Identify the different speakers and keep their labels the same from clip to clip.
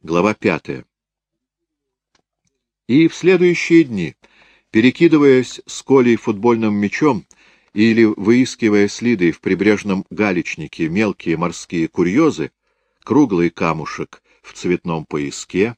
Speaker 1: Глава пятая. И в следующие дни, перекидываясь с Колей футбольным мячом или выискивая следы в прибрежном галечнике мелкие морские курьезы, круглый камушек в цветном пояске,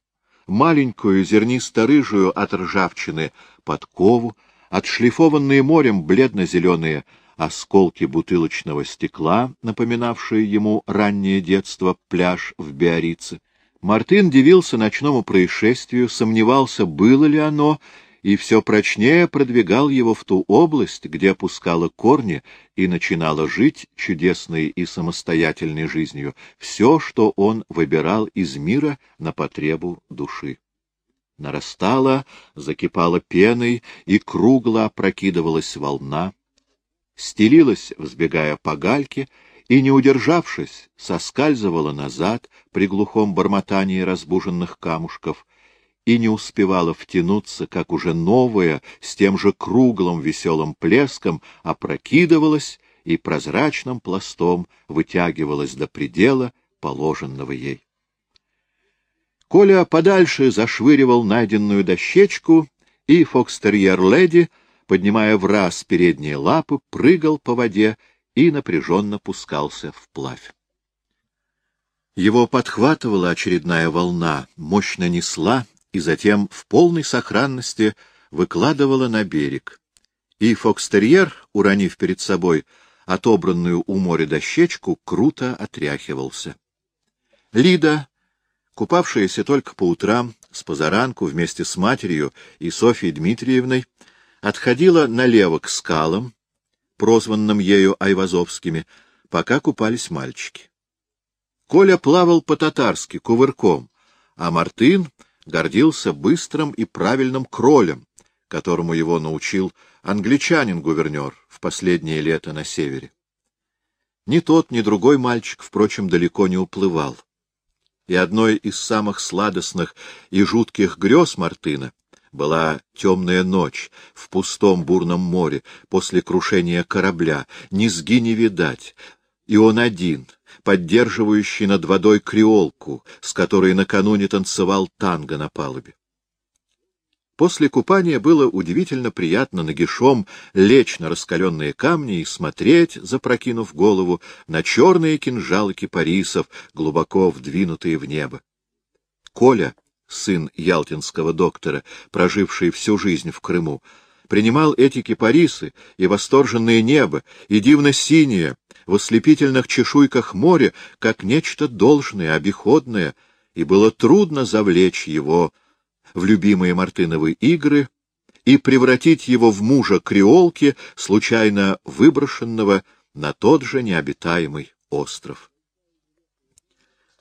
Speaker 1: маленькую зернисто-рыжую от ржавчины подкову, отшлифованные морем бледно-зеленые осколки бутылочного стекла, напоминавшие ему раннее детство пляж в Биорице, Мартын дивился ночному происшествию, сомневался, было ли оно, и все прочнее продвигал его в ту область, где опускала корни и начинала жить чудесной и самостоятельной жизнью, все, что он выбирал из мира на потребу души. Нарастала, закипала пеной, и кругло опрокидывалась волна, стелилась, взбегая по гальке, и, не удержавшись, соскальзывала назад при глухом бормотании разбуженных камушков и не успевала втянуться, как уже новая, с тем же круглым веселым плеском, опрокидывалась и прозрачным пластом вытягивалась до предела, положенного ей. Коля подальше зашвыривал найденную дощечку, и фокстерьер-леди, поднимая в раз передние лапы, прыгал по воде и напряженно пускался вплавь. Его подхватывала очередная волна, мощно несла и затем в полной сохранности выкладывала на берег. И фокстерьер, уронив перед собой отобранную у моря дощечку, круто отряхивался. Лида, купавшаяся только по утрам, с позаранку вместе с матерью и Софьей Дмитриевной, отходила налево к скалам, прозванным ею Айвазовскими, пока купались мальчики. Коля плавал по-татарски, кувырком, а Мартын гордился быстрым и правильным кролем, которому его научил англичанин-гувернер в последнее лето на севере. Ни тот, ни другой мальчик, впрочем, далеко не уплывал. И одной из самых сладостных и жутких грез Мартына была темная ночь в пустом бурном море после крушения корабля, низги не видать, и он один, поддерживающий над водой креолку, с которой накануне танцевал танго на палубе. После купания было удивительно приятно нагишом лечь на раскаленные камни и смотреть, запрокинув голову, на черные кинжалы кипарисов, глубоко вдвинутые в небо. Коля сын ялтинского доктора, проживший всю жизнь в Крыму, принимал эти кипарисы и восторженное небо, и дивно-синее, в ослепительных чешуйках моря, как нечто должное, обиходное, и было трудно завлечь его в любимые Мартыновы игры и превратить его в мужа креолки, случайно выброшенного на тот же необитаемый остров.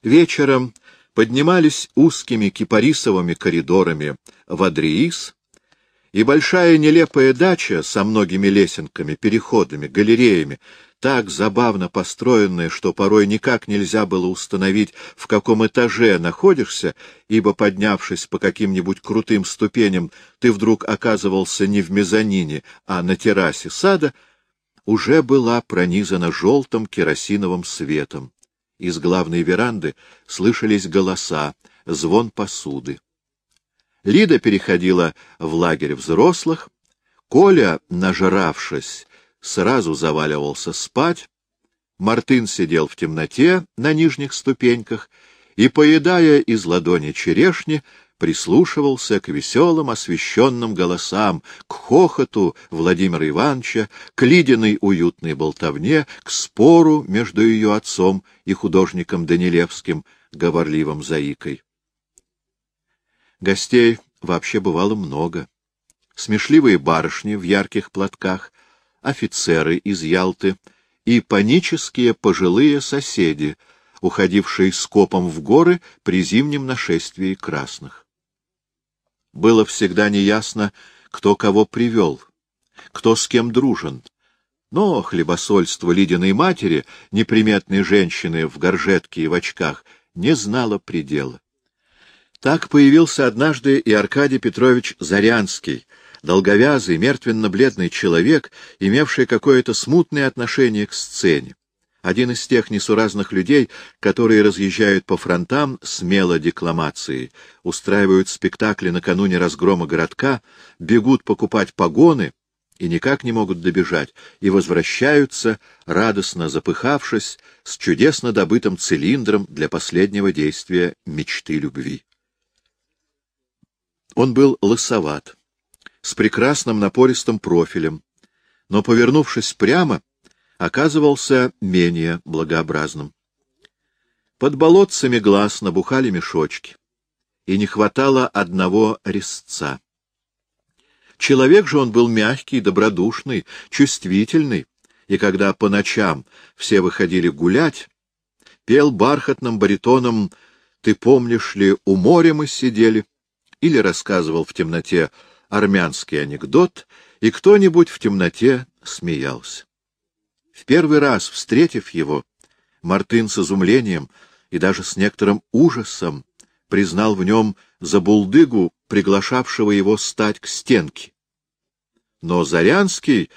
Speaker 1: Вечером поднимались узкими кипарисовыми коридорами в Адриис, и большая нелепая дача со многими лесенками, переходами, галереями, так забавно построенная, что порой никак нельзя было установить, в каком этаже находишься, ибо, поднявшись по каким-нибудь крутым ступеням, ты вдруг оказывался не в мезонине, а на террасе сада, уже была пронизана желтым керосиновым светом. Из главной веранды слышались голоса, звон посуды. Лида переходила в лагерь взрослых, Коля, нажравшись, сразу заваливался спать, Мартын сидел в темноте на нижних ступеньках и, поедая из ладони черешни, прислушивался к веселым освещенным голосам, к хохоту Владимира Ивановича, к Лидиной уютной болтовне, к спору между ее отцом и художником Данилевским, говорливым заикой. Гостей вообще бывало много. Смешливые барышни в ярких платках, офицеры из Ялты и панические пожилые соседи, уходившие скопом в горы при зимнем нашествии красных. Было всегда неясно, кто кого привел, кто с кем дружен. Но хлебосольство Лидиной матери, неприметной женщины в горжетке и в очках, не знало предела. Так появился однажды и Аркадий Петрович Зарянский, долговязый, мертвенно-бледный человек, имевший какое-то смутное отношение к сцене. Один из тех несуразных людей, которые разъезжают по фронтам смело декламацией, устраивают спектакли накануне разгрома городка, бегут покупать погоны и никак не могут добежать, и возвращаются, радостно запыхавшись, с чудесно добытым цилиндром для последнего действия мечты любви. Он был лысоват, с прекрасным напористым профилем, но, повернувшись прямо, оказывался менее благообразным. Под болотцами глаз набухали мешочки, и не хватало одного резца. Человек же он был мягкий, добродушный, чувствительный, и когда по ночам все выходили гулять, пел бархатным баритоном «Ты помнишь ли, у моря мы сидели?» или рассказывал в темноте армянский анекдот, и кто-нибудь в темноте смеялся. В первый раз, встретив его, Мартын с изумлением и даже с некоторым ужасом признал в нем забулдыгу, приглашавшего его стать к стенке. Но Зарянский,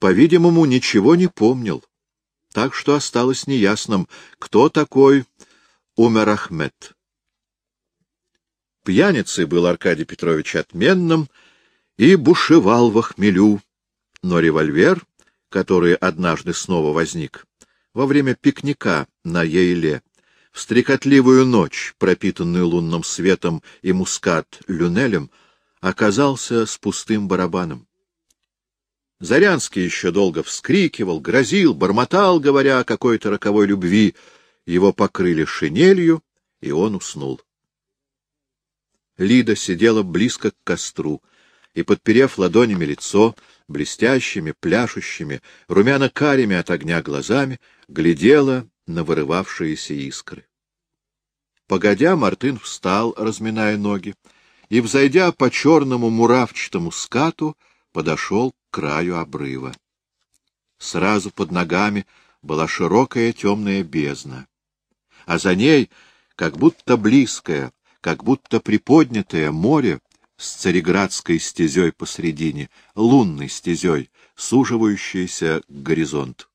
Speaker 1: по-видимому, ничего не помнил, так что осталось неясным, кто такой Умер Ахмед. Пьяницей был Аркадий Петрович отменным и бушевал во хмелю, но револьвер который однажды снова возник, во время пикника на Ейле, в стрекотливую ночь, пропитанную лунным светом и мускат-люнелем, оказался с пустым барабаном. Зарянский еще долго вскрикивал, грозил, бормотал, говоря о какой-то роковой любви. Его покрыли шинелью, и он уснул. Лида сидела близко к костру и, подперев ладонями лицо, блестящими, пляшущими, румяно-карими от огня глазами, глядела на вырывавшиеся искры. Погодя, Мартын встал, разминая ноги, и, взойдя по черному муравчатому скату, подошел к краю обрыва. Сразу под ногами была широкая темная бездна, а за ней, как будто близкое, как будто приподнятое море, с цареградской стезей посредине, лунной стезей, суживающейся к горизонту.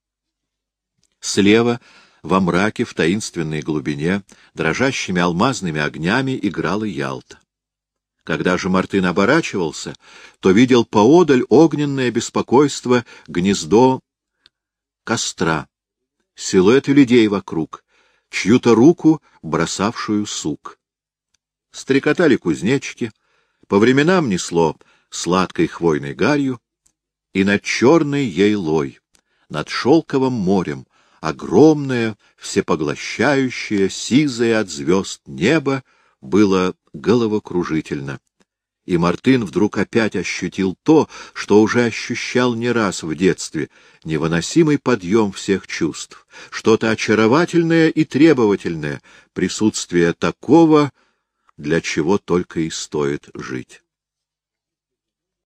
Speaker 1: Слева, во мраке, в таинственной глубине, дрожащими алмазными огнями играла Ялта. Когда же Мартын оборачивался, то видел поодаль огненное беспокойство, гнездо костра, силуэты людей вокруг, чью-то руку, бросавшую сук. Стрекотали кузнечики, по временам несло сладкой хвойной гарью, и над черной ейлой, над шелковым морем, огромное, всепоглощающее, сизое от звезд небо было головокружительно. И Мартын вдруг опять ощутил то, что уже ощущал не раз в детстве, невыносимый подъем всех чувств, что-то очаровательное и требовательное, присутствие такого, для чего только и стоит жить.